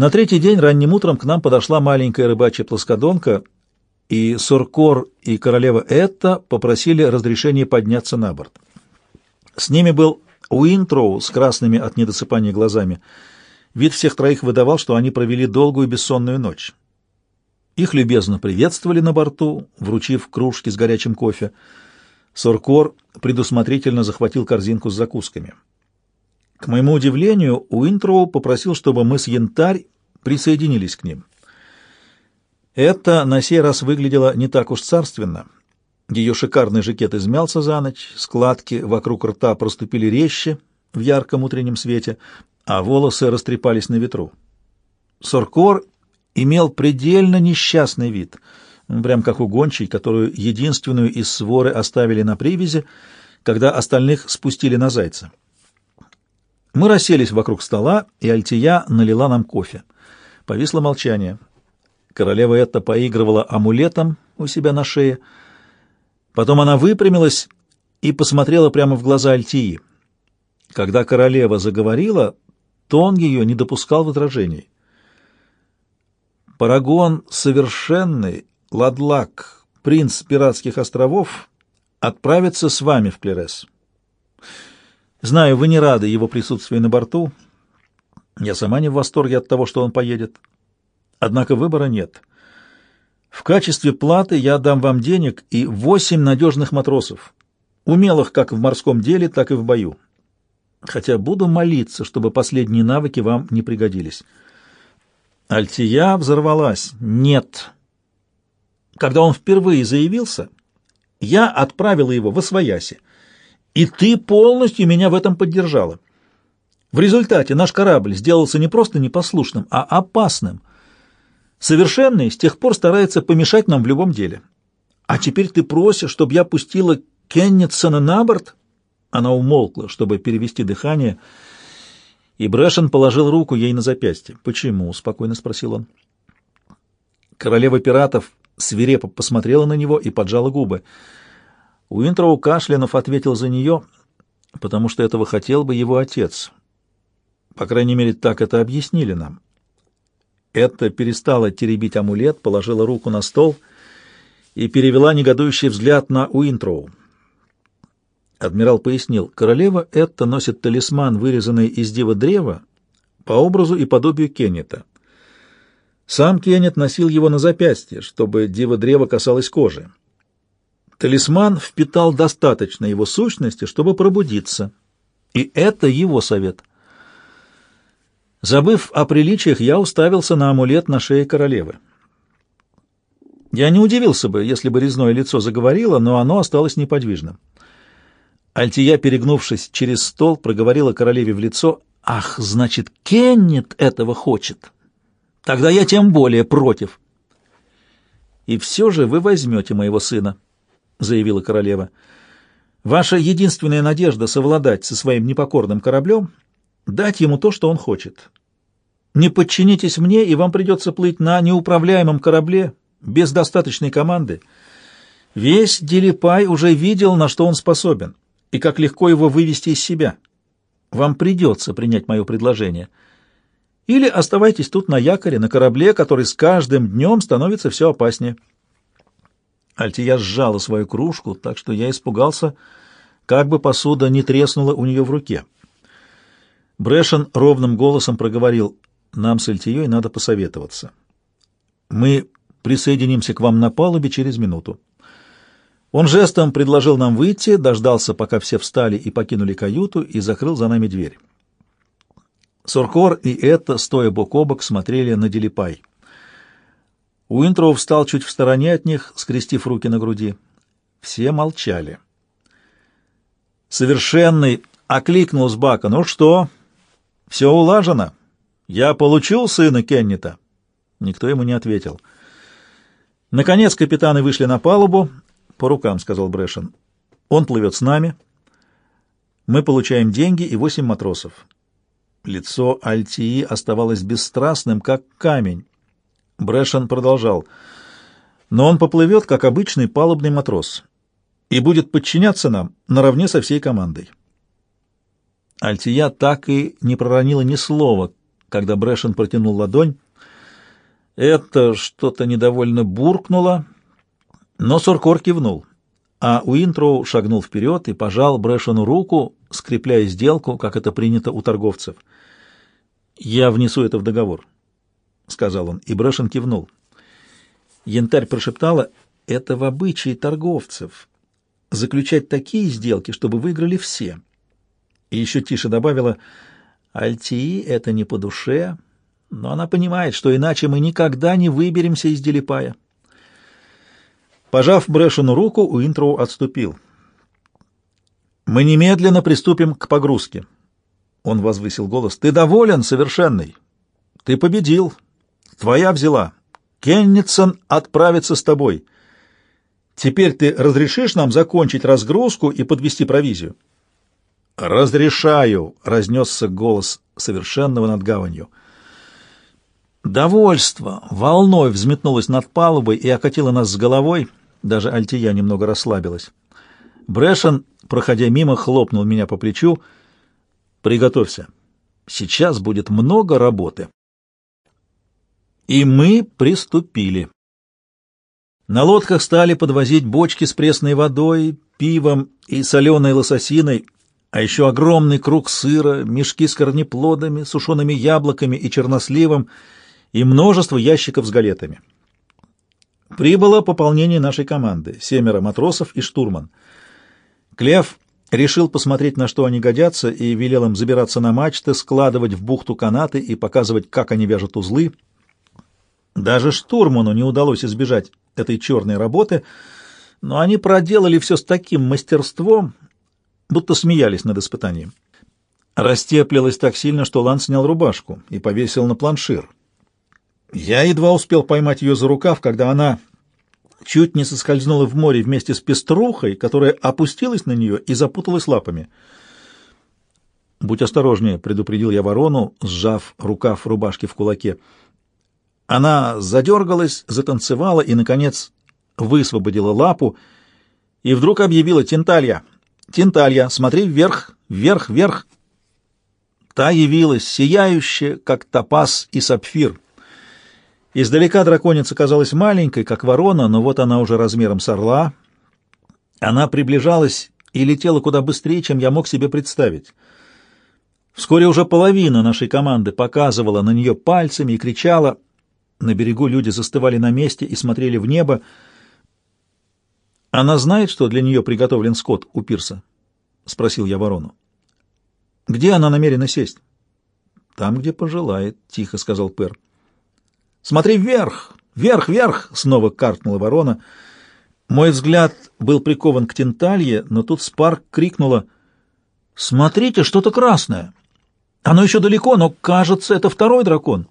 На третий день ранним утром к нам подошла маленькая рыбачья плоскодонка, и Суркор и королева Этта попросили разрешения подняться на борт. С ними был Уинтроу с красными от недосыпания глазами. Вид всех троих выдавал, что они провели долгую бессонную ночь. Их любезно приветствовали на борту, вручив кружки с горячим кофе. Соркор предусмотрительно захватил корзинку с закусками. К моему удивлению, Уинтроу попросил, чтобы мы с Янтарь присоединились к ним. Это на сей раз выглядело не так уж царственно. Ее шикарный жакет измялся за ночь, складки вокруг рта проступили резче в ярком утреннем свете, а волосы растрепались на ветру. Соркор имел предельно несчастный вид, прям как у гончей, которую единственную из своры оставили на привязи, когда остальных спустили на зайца. Мы расселись вокруг стола, и Альтия налила нам кофе. Повисло молчание. Королева это поигрывала амулетом у себя на шее. Потом она выпрямилась и посмотрела прямо в глаза Альтии. Когда королева заговорила, тон ее не допускал возражений. Парагон совершенный, Ладлак, принц пиратских островов, отправится с вами в Клерес. Знаю, вы не рады его присутствию на борту. Я сама не в восторге от того, что он поедет. Однако выбора нет. В качестве платы я дам вам денег и восемь надежных матросов, умелых как в морском деле, так и в бою. Хотя буду молиться, чтобы последние навыки вам не пригодились. Альтия взорвалась. «Нет». Когда он впервые заявился, я отправила его в Освояси, и ты полностью меня в этом поддержала. В результате наш корабль сделался не просто непослушным, а опасным. Совершенный с тех пор старается помешать нам в любом деле. А теперь ты просишь, чтобы я пустила Кеннетсона на борт?» Она умолкла, чтобы перевести дыхание, — и Брэшен положил руку ей на запястье. «Почему?» — спокойно спросил он. Королева пиратов свирепо посмотрела на него и поджала губы. Уинтроу Кашлянов ответил за нее, потому что этого хотел бы его отец. По крайней мере, так это объяснили нам. Это перестала теребить амулет, положила руку на стол и перевела негодующий взгляд на Уинтроу. Адмирал пояснил, королева это носит талисман, вырезанный из дива древа, по образу и подобию Кеннета. Сам Кеннет носил его на запястье, чтобы диво древа касалось кожи. Талисман впитал достаточно его сущности, чтобы пробудиться. И это его совет. Забыв о приличиях, я уставился на амулет на шее королевы. Я не удивился бы, если бы резное лицо заговорило, но оно осталось неподвижным. Альтия, перегнувшись через стол, проговорила королеве в лицо, «Ах, значит, Кеннет этого хочет! Тогда я тем более против!» «И все же вы возьмете моего сына», — заявила королева. «Ваша единственная надежда совладать со своим непокорным кораблем — дать ему то, что он хочет. Не подчинитесь мне, и вам придется плыть на неуправляемом корабле без достаточной команды. Весь Делипай уже видел, на что он способен и как легко его вывести из себя. Вам придется принять мое предложение. Или оставайтесь тут на якоре, на корабле, который с каждым днем становится все опаснее. Альтия сжала свою кружку, так что я испугался, как бы посуда не треснула у нее в руке. Брэшен ровным голосом проговорил, «Нам с Альтией надо посоветоваться. Мы присоединимся к вам на палубе через минуту». Он жестом предложил нам выйти, дождался, пока все встали и покинули каюту, и закрыл за нами дверь. Суркор и это, стоя бок о бок, смотрели на Делипай. Уинтроу встал чуть в стороне от них, скрестив руки на груди. Все молчали. Совершенный окликнул с бака. «Ну что, все улажено? Я получил сына Кеннета?» Никто ему не ответил. Наконец капитаны вышли на палубу, «По рукам», — сказал Брэшен. «Он плывет с нами. Мы получаем деньги и восемь матросов». Лицо Альтии оставалось бесстрастным, как камень. Брэшен продолжал. «Но он поплывет, как обычный палубный матрос, и будет подчиняться нам наравне со всей командой». Альтия так и не проронила ни слова, когда Брэшен протянул ладонь. Это что-то недовольно буркнуло, но Суркор кивнул, а Уинтроу шагнул вперед и пожал Брэшену руку, скрепляя сделку, как это принято у торговцев. «Я внесу это в договор», — сказал он, и Брэшен кивнул. Янтарь прошептала, «Это в обычае торговцев — заключать такие сделки, чтобы выиграли все». И еще тише добавила, «Альтии — это не по душе, но она понимает, что иначе мы никогда не выберемся из Делипая». Пожав Брэшену руку, Уинтроу отступил. «Мы немедленно приступим к погрузке». Он возвысил голос. «Ты доволен, совершенный? Ты победил. Твоя взяла. Кеннитсон отправится с тобой. Теперь ты разрешишь нам закончить разгрузку и подвести провизию?» «Разрешаю!» — разнесся голос совершенного над гаванью. Довольство волной взметнулось над палубой и окатило нас с головой. Даже Альтия немного расслабилась. Брэшен, проходя мимо, хлопнул меня по плечу. «Приготовься. Сейчас будет много работы». И мы приступили. На лодках стали подвозить бочки с пресной водой, пивом и соленой лососиной, а еще огромный круг сыра, мешки с корнеплодами, сушеными яблоками и черносливом и множество ящиков с галетами. Прибыло пополнение нашей команды — семеро матросов и штурман. Клев решил посмотреть, на что они годятся, и велел им забираться на мачты, складывать в бухту канаты и показывать, как они вяжут узлы. Даже штурману не удалось избежать этой черной работы, но они проделали все с таким мастерством, будто смеялись над испытанием. Растеплилась так сильно, что Лан снял рубашку и повесил на планшир. Я едва успел поймать ее за рукав, когда она чуть не соскользнула в море вместе с пеструхой, которая опустилась на нее и запуталась лапами. «Будь осторожнее», — предупредил я ворону, сжав рукав рубашки в кулаке. Она задергалась, затанцевала и, наконец, высвободила лапу и вдруг объявила «Тенталья! Тенталья! Смотри вверх, вверх, вверх!» Та явилась, сияющая, как топаз и сапфир — Издалека драконица казалась маленькой, как ворона, но вот она уже размером с орла. Она приближалась и летела куда быстрее, чем я мог себе представить. Вскоре уже половина нашей команды показывала на нее пальцами и кричала. На берегу люди застывали на месте и смотрели в небо. «Она знает, что для нее приготовлен скот у пирса?» — спросил я ворону. «Где она намерена сесть?» «Там, где пожелает», — тихо сказал Пер. «Смотри вверх! Вверх, вверх!» — снова каркнула ворона. Мой взгляд был прикован к Тенталье, но тут Спарк крикнула «Смотрите, что-то красное! Оно еще далеко, но, кажется, это второй дракон!»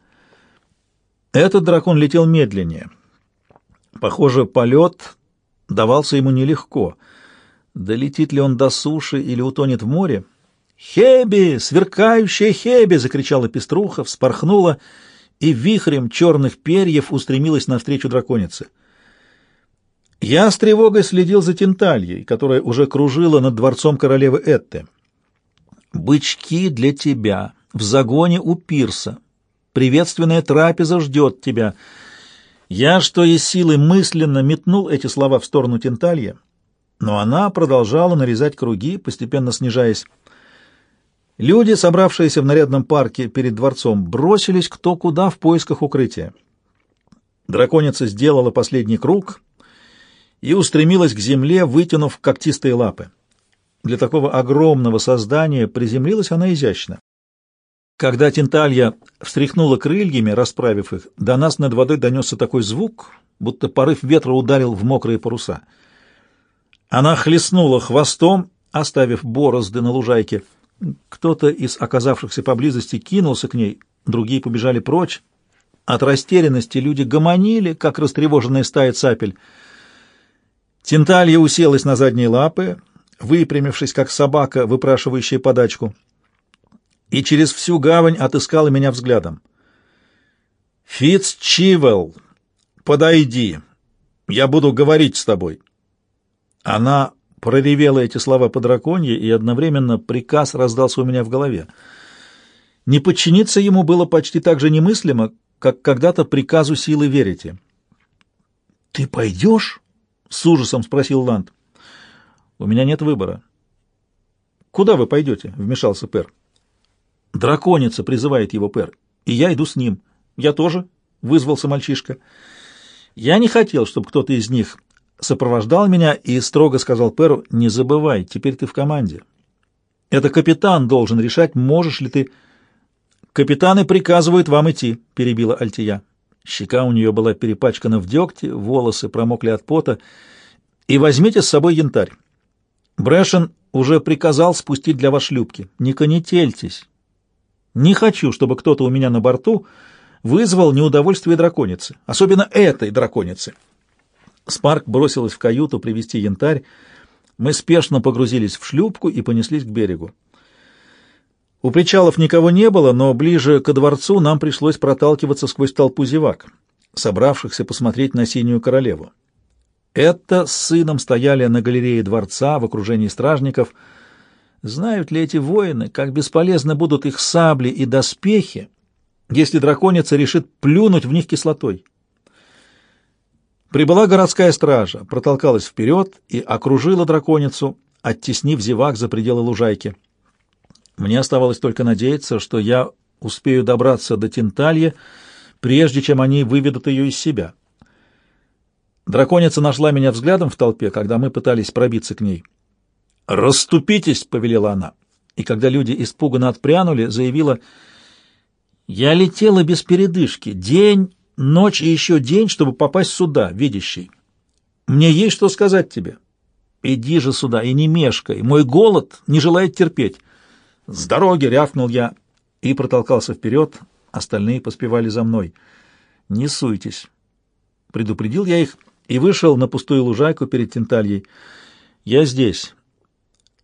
Этот дракон летел медленнее. Похоже, полет давался ему нелегко. Долетит ли он до суши или утонет в море? «Хеби! Сверкающая Хеби!» — закричала пеструха, вспорхнула и вихрем черных перьев устремилась навстречу драконице. Я с тревогой следил за Тентальей, которая уже кружила над дворцом королевы Этты. «Бычки для тебя, в загоне у пирса. Приветственная трапеза ждет тебя». Я, что из силы, мысленно метнул эти слова в сторону Тенталья, но она продолжала нарезать круги, постепенно снижаясь. Люди, собравшиеся в нарядном парке перед дворцом, бросились кто куда в поисках укрытия. Драконица сделала последний круг и устремилась к земле, вытянув когтистые лапы. Для такого огромного создания приземлилась она изящно. Когда Тенталья встряхнула крыльями, расправив их, до нас над водой донесся такой звук, будто порыв ветра ударил в мокрые паруса. Она хлестнула хвостом, оставив борозды на лужайке — кто-то из оказавшихся поблизости кинулся к ней, другие побежали прочь. От растерянности люди гомонили, как растревоженная стая цапель. Тенталья уселась на задние лапы, выпрямившись, как собака, выпрашивающая подачку, и через всю гавань отыскала меня взглядом. «Фитц Чивелл, подойди, я буду говорить с тобой». Она проревела эти слова по драконье, и одновременно приказ раздался у меня в голове. Не подчиниться ему было почти так же немыслимо, как когда-то приказу силы верите. «Ты пойдешь?» — с ужасом спросил Ланд. «У меня нет выбора». «Куда вы пойдете?» — вмешался Пер. «Драконица призывает его Пер, и я иду с ним. Я тоже», — вызвался мальчишка. «Я не хотел, чтобы кто-то из них сопровождал меня и строго сказал Перу, «Не забывай, теперь ты в команде. Это капитан должен решать, можешь ли ты...» «Капитаны приказывают вам идти», — перебила Альтия. Щека у нее была перепачкана в дегте, волосы промокли от пота. «И возьмите с собой янтарь. Брэшен уже приказал спустить для вас шлюпки. Не конетельтесь. Не хочу, чтобы кто-то у меня на борту вызвал неудовольствие драконицы, особенно этой драконицы». Спарк бросилась в каюту привести янтарь. Мы спешно погрузились в шлюпку и понеслись к берегу. У причалов никого не было, но ближе ко дворцу нам пришлось проталкиваться сквозь толпу зевак, собравшихся посмотреть на синюю королеву. Это с сыном стояли на галерее дворца в окружении стражников. Знают ли эти воины, как бесполезны будут их сабли и доспехи, если драконица решит плюнуть в них кислотой? Прибыла городская стража, протолкалась вперед и окружила драконицу, оттеснив зевак за пределы лужайки. Мне оставалось только надеяться, что я успею добраться до Тинталья, прежде чем они выведут ее из себя. Драконица нашла меня взглядом в толпе, когда мы пытались пробиться к ней. «Раступитесь!» — повелела она. И когда люди испуганно отпрянули, заявила, «Я летела без передышки, день, ночь и еще день, чтобы попасть сюда, видящий. Мне есть что сказать тебе. Иди же сюда и не мешкай, мой голод не желает терпеть». «С дороги!» — рявкнул я и протолкался вперед. Остальные поспевали за мной. «Не суйтесь!» — предупредил я их и вышел на пустую лужайку перед Тентальей. «Я здесь», —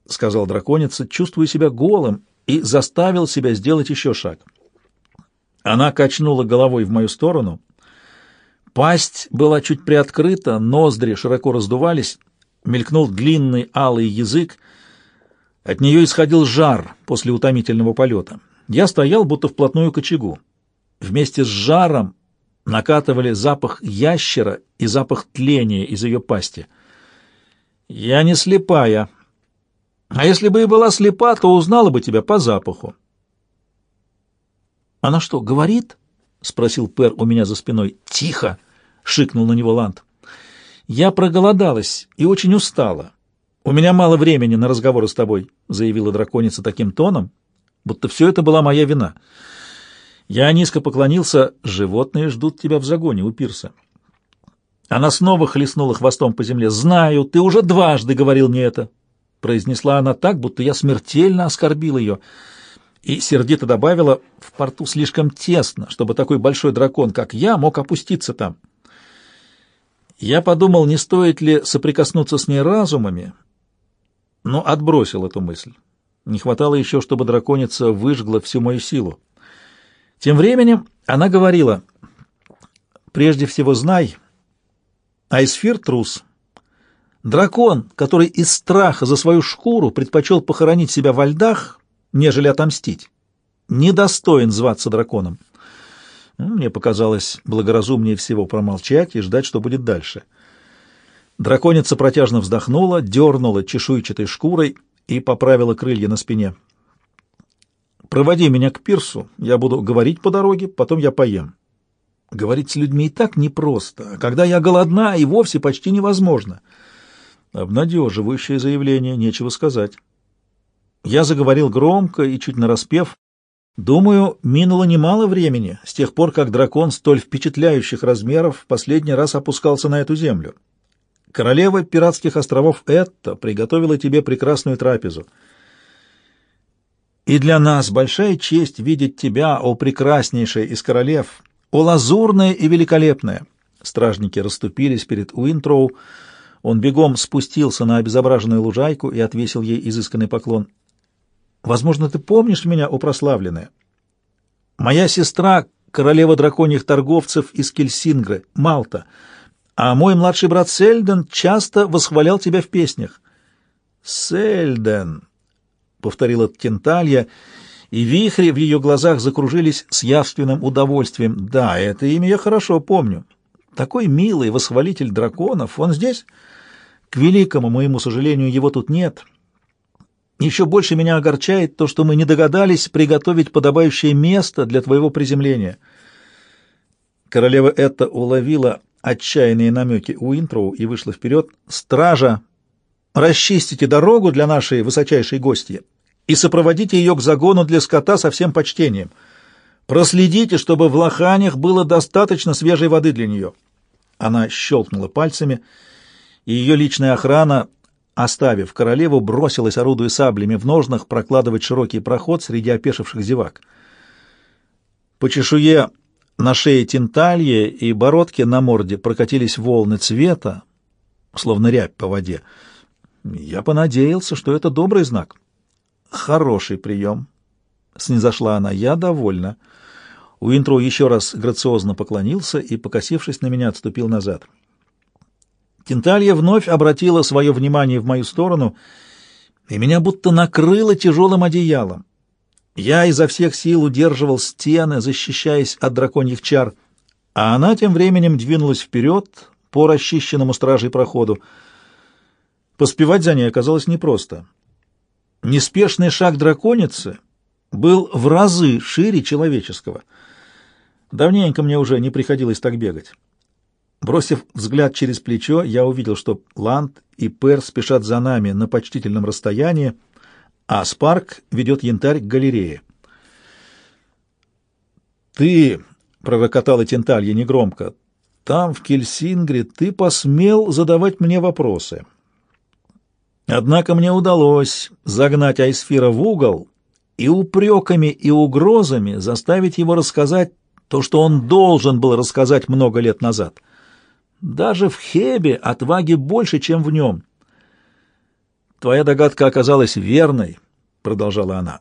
сказал драконица, чувствуя себя голым, и заставил себя сделать еще шаг. Она качнула головой в мою сторону. Пасть была чуть приоткрыта, ноздри широко раздувались, мелькнул длинный алый язык — от нее исходил жар после утомительного полета. Я стоял будто вплотную к очагу. Вместе с жаром накатывали запах ящера и запах тления из ее пасти. Я не слепая. А если бы и была слепа, то узнала бы тебя по запаху. «Она что, говорит?» — спросил Пер у меня за спиной. «Тихо!» — шикнул на него Ланд. «Я проголодалась и очень устала. «У меня мало времени на разговоры с тобой», — заявила драконица таким тоном, будто все это была моя вина. Я низко поклонился. «Животные ждут тебя в загоне у пирса». Она снова хлестнула хвостом по земле. «Знаю, ты уже дважды говорил мне это», — произнесла она так, будто я смертельно оскорбил ее. И сердито добавила, «В порту слишком тесно, чтобы такой большой дракон, как я, мог опуститься там». Я подумал, не стоит ли соприкоснуться с ней разумами, но отбросил эту мысль. Не хватало еще, чтобы драконица выжгла всю мою силу. Тем временем она говорила, «Прежде всего знай, Айсфир — трус. Дракон, который из страха за свою шкуру предпочел похоронить себя во льдах, нежели отомстить, недостоин зваться драконом». Ну, мне показалось благоразумнее всего промолчать и ждать, что будет дальше — Драконица протяжно вздохнула, дернула чешуйчатой шкурой и поправила крылья на спине. «Проводи меня к пирсу, я буду говорить по дороге, потом я поем». Говорить с людьми и так непросто, а когда я голодна, и вовсе почти невозможно. Обнадеживающее заявление, нечего сказать. Я заговорил громко и чуть нараспев. Думаю, минуло немало времени, с тех пор, как дракон столь впечатляющих размеров последний раз опускался на эту землю. Королева пиратских островов Этта приготовила тебе прекрасную трапезу. И для нас большая честь видеть тебя, о прекраснейшая из королев, о лазурная и великолепная. Стражники расступились перед Уинтроу. Он бегом спустился на обезображенную лужайку и отвесил ей изысканный поклон. «Возможно, ты помнишь меня, о прославленная? Моя сестра, королева драконьих торговцев из Кельсингры, Малта — а мой младший брат Сельден часто восхвалял тебя в песнях. Сельден, повторила Кенталья, и вихри в ее глазах закружились с явственным удовольствием. Да, это имя я хорошо помню. Такой милый восхвалитель драконов. Он здесь? К великому моему сожалению, его тут нет. Еще больше меня огорчает то, что мы не догадались приготовить подобающее место для твоего приземления. Королева это уловила отчаянные намеки у Уинтроу и вышла вперед. «Стража! Расчистите дорогу для нашей высочайшей гости и сопроводите ее к загону для скота со всем почтением. Проследите, чтобы в лоханях было достаточно свежей воды для нее». Она щелкнула пальцами, и ее личная охрана Оставив королеву, бросилась, орудуя саблями в ножнах, прокладывать широкий проход среди опешивших зевак. По чешуе на шее тенталье и бородке на морде прокатились волны цвета, словно рябь по воде. Я понадеялся, что это добрый знак. «Хороший прием», — снизошла она, — «я довольна». Уинтроу еще раз грациозно поклонился и, покосившись на меня, отступил назад. Тенталья вновь обратила свое внимание в мою сторону, и меня будто накрыло тяжелым одеялом. Я изо всех сил удерживал стены, защищаясь от драконьих чар, а она тем временем двинулась вперед по расчищенному стражей проходу. Поспевать за ней оказалось непросто. Неспешный шаг драконицы был в разы шире человеческого. Давненько мне уже не приходилось так бегать. Бросив взгляд через плечо, я увидел, что Ланд и Пер спешат за нами на почтительном расстоянии, а Спарк ведет янтарь к галерее. «Ты», — пророкотала Тенталья негромко, — «там, в Кельсингре, ты посмел задавать мне вопросы». Однако мне удалось загнать Айсфира в угол и упреками и угрозами заставить его рассказать то, что он должен был рассказать много лет назад — даже в Хебе отваги больше, чем в нем. Твоя догадка оказалась верной, продолжала она.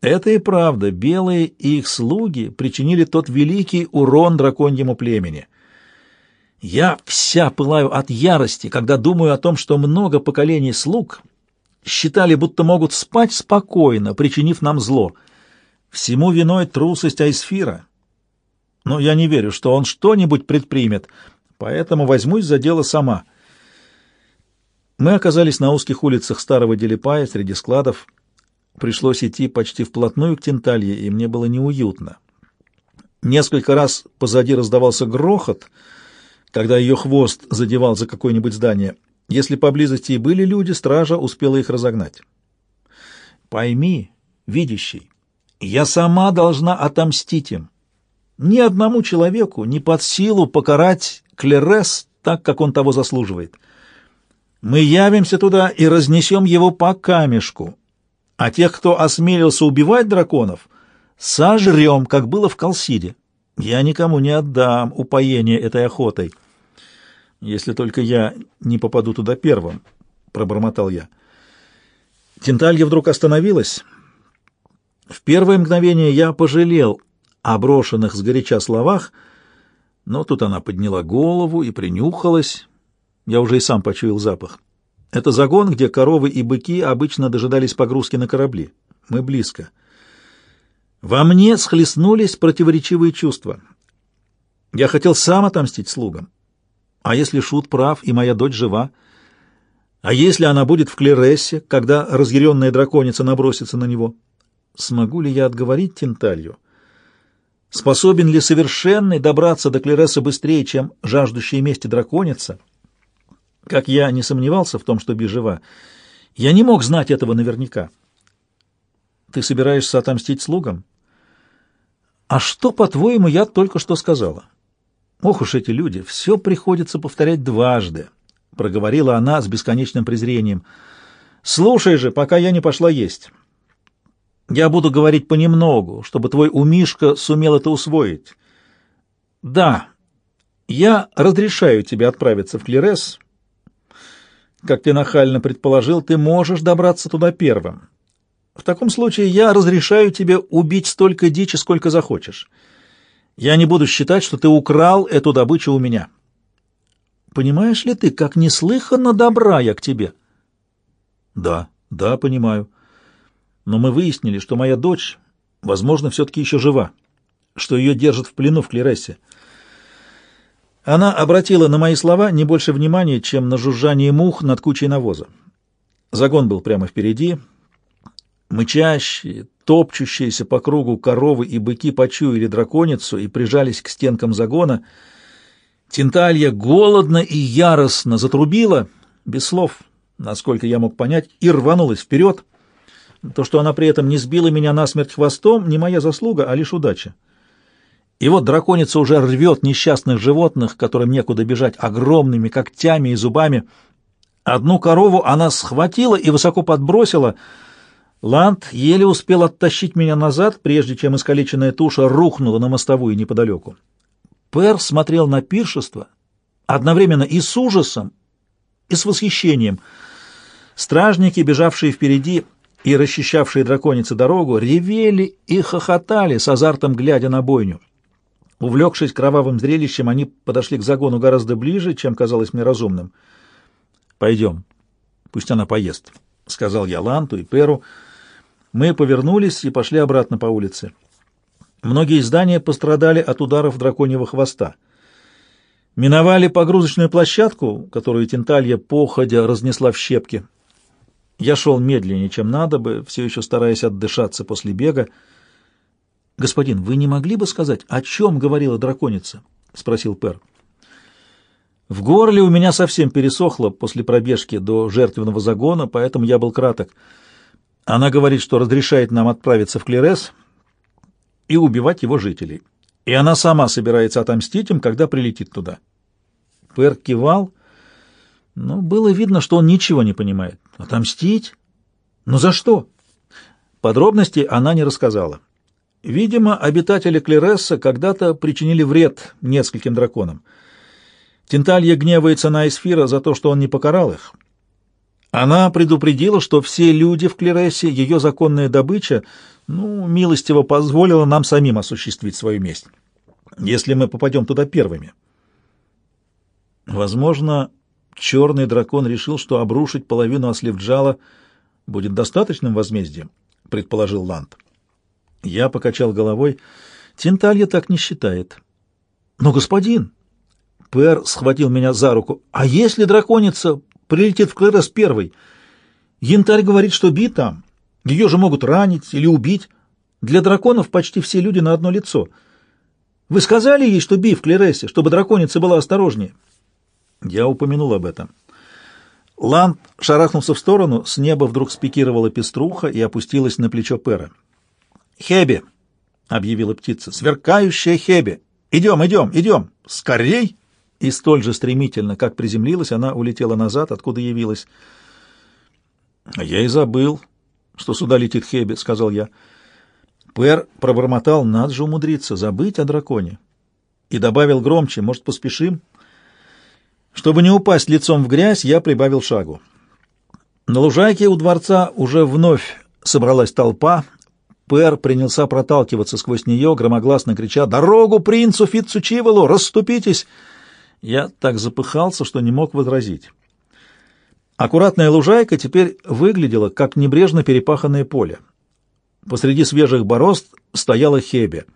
Это и правда, белые и их слуги причинили тот великий урон драконьему племени. Я вся пылаю от ярости, когда думаю о том, что много поколений слуг считали, будто могут спать спокойно, причинив нам зло. Всему виной трусость Айсфира. Но я не верю, что он что-нибудь предпримет — поэтому возьмусь за дело сама. Мы оказались на узких улицах старого Делипая среди складов. Пришлось идти почти вплотную к Тенталье, и мне было неуютно. Несколько раз позади раздавался грохот, когда ее хвост задевал за какое-нибудь здание. Если поблизости и были люди, стража успела их разогнать. Пойми, видящий, я сама должна отомстить им. Ни одному человеку не под силу покарать Клерес так, как он того заслуживает. Мы явимся туда и разнесем его по камешку, а тех, кто осмелился убивать драконов, сожрем, как было в Калсиде. Я никому не отдам упоение этой охотой, если только я не попаду туда первым, — пробормотал я. Тенталья вдруг остановилась. В первое мгновение я пожалел о брошенных сгоряча словах, но тут она подняла голову и принюхалась. Я уже и сам почуял запах. Это загон, где коровы и быки обычно дожидались погрузки на корабли. Мы близко. Во мне схлестнулись противоречивые чувства. Я хотел сам отомстить слугам. А если Шут прав и моя дочь жива? А если она будет в Клерессе, когда разъяренная драконица набросится на него? Смогу ли я отговорить Тенталью? Способен ли совершенный добраться до Клереса быстрее, чем жаждущая мести драконица? Как я не сомневался в том, что Би жива, я не мог знать этого наверняка. Ты собираешься отомстить слугам? А что, по-твоему, я только что сказала? Ох уж эти люди, все приходится повторять дважды, — проговорила она с бесконечным презрением. Слушай же, пока я не пошла есть. Я буду говорить понемногу, чтобы твой умишка сумел это усвоить. Да, я разрешаю тебе отправиться в Клерес. Как ты нахально предположил, ты можешь добраться туда первым. В таком случае я разрешаю тебе убить столько дичи, сколько захочешь. Я не буду считать, что ты украл эту добычу у меня. Понимаешь ли ты, как неслыханно добра я к тебе? Да, да, понимаю но мы выяснили, что моя дочь возможно, все-таки еще жива, что ее держат в плену в Клерессе. Она обратила на мои слова не больше внимания, чем на жужжание мух над кучей навоза. Загон был прямо впереди. Мычащие, топчущиеся по кругу коровы и быки почуяли драконицу и прижались к стенкам загона. Тенталья голодно и яростно затрубила, без слов, насколько я мог понять, и рванулась вперед. То, что она при этом не сбила меня насмерть хвостом, не моя заслуга, а лишь удача. И вот драконица уже рвет несчастных животных, которым некуда бежать, огромными когтями и зубами. Одну корову она схватила и высоко подбросила. Ланд еле успел оттащить меня назад, прежде чем искалеченная туша рухнула на мостовую неподалеку. Пер смотрел на пиршество одновременно и с ужасом, и с восхищением. Стражники, бежавшие впереди и расчищавшие драконице дорогу, ревели и хохотали с азартом, глядя на бойню. Увлекшись кровавым зрелищем, они подошли к загону гораздо ближе, чем казалось мне разумным. «Пойдем, пусть она поест», — сказал я Ланту и Перу. Мы повернулись и пошли обратно по улице. Многие здания пострадали от ударов драконьего хвоста. Миновали погрузочную площадку, которую Тенталья походя разнесла в щепки. Я шел медленнее, чем надо бы, все еще стараясь отдышаться после бега. «Господин, вы не могли бы сказать, о чем говорила драконица?» — спросил Пер. В горле у меня совсем пересохло после пробежки до жертвенного загона, поэтому я был краток. Она говорит, что разрешает нам отправиться в Клерес и убивать его жителей. И она сама собирается отомстить им, когда прилетит туда. Пер кивал, но было видно, что он ничего не понимает. Отомстить? Но за что? Подробностей она не рассказала. Видимо, обитатели Клересса когда-то причинили вред нескольким драконам. Тенталья гневается на Эсфира за то, что он не покарал их. Она предупредила, что все люди в Клерессе — ее законная добыча, ну, милостиво позволила нам самим осуществить свою месть, если мы попадем туда первыми. Возможно, черный дракон решил, что обрушить половину Асливджала будет достаточным возмездием, предположил Ланд. Я покачал головой. Тенталья так не считает. Но, господин, Пэр схватил меня за руку. А если драконица прилетит в Клэрос первой? Янтарь говорит, что Би там. Ее же могут ранить или убить. Для драконов почти все люди на одно лицо. Вы сказали ей, что Би в Клересе, чтобы драконица была осторожнее? Я упомянул об этом. Ланд шарахнулся в сторону, с неба вдруг спикировала пеструха и опустилась на плечо Пера. «Хеби!» — объявила птица. «Сверкающая Хеби! Идем, идем, идем! Скорей!» И столь же стремительно, как приземлилась, она улетела назад, откуда явилась. «Я и забыл, что сюда летит Хеби», — сказал я. Пэр пробормотал, надо же умудриться, забыть о драконе. И добавил громче, может, поспешим? Чтобы не упасть лицом в грязь, я прибавил шагу. На лужайке у дворца уже вновь собралась толпа. Пэр принялся проталкиваться сквозь нее, громогласно крича «Дорогу принцу Фитцучивелу! Расступитесь!» Я так запыхался, что не мог возразить. Аккуратная лужайка теперь выглядела, как небрежно перепаханное поле. Посреди свежих борозд стояла Хебе.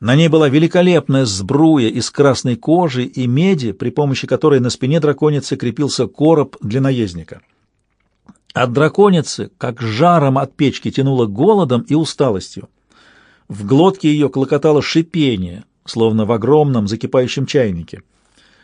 На ней была великолепная сбруя из красной кожи и меди, при помощи которой на спине драконицы крепился короб для наездника. От драконицы, как жаром от печки, тянуло голодом и усталостью. В глотке ее клокотало шипение, словно в огромном закипающем чайнике —